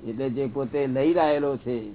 એટલે જે પોતે લઈ રહેલો છે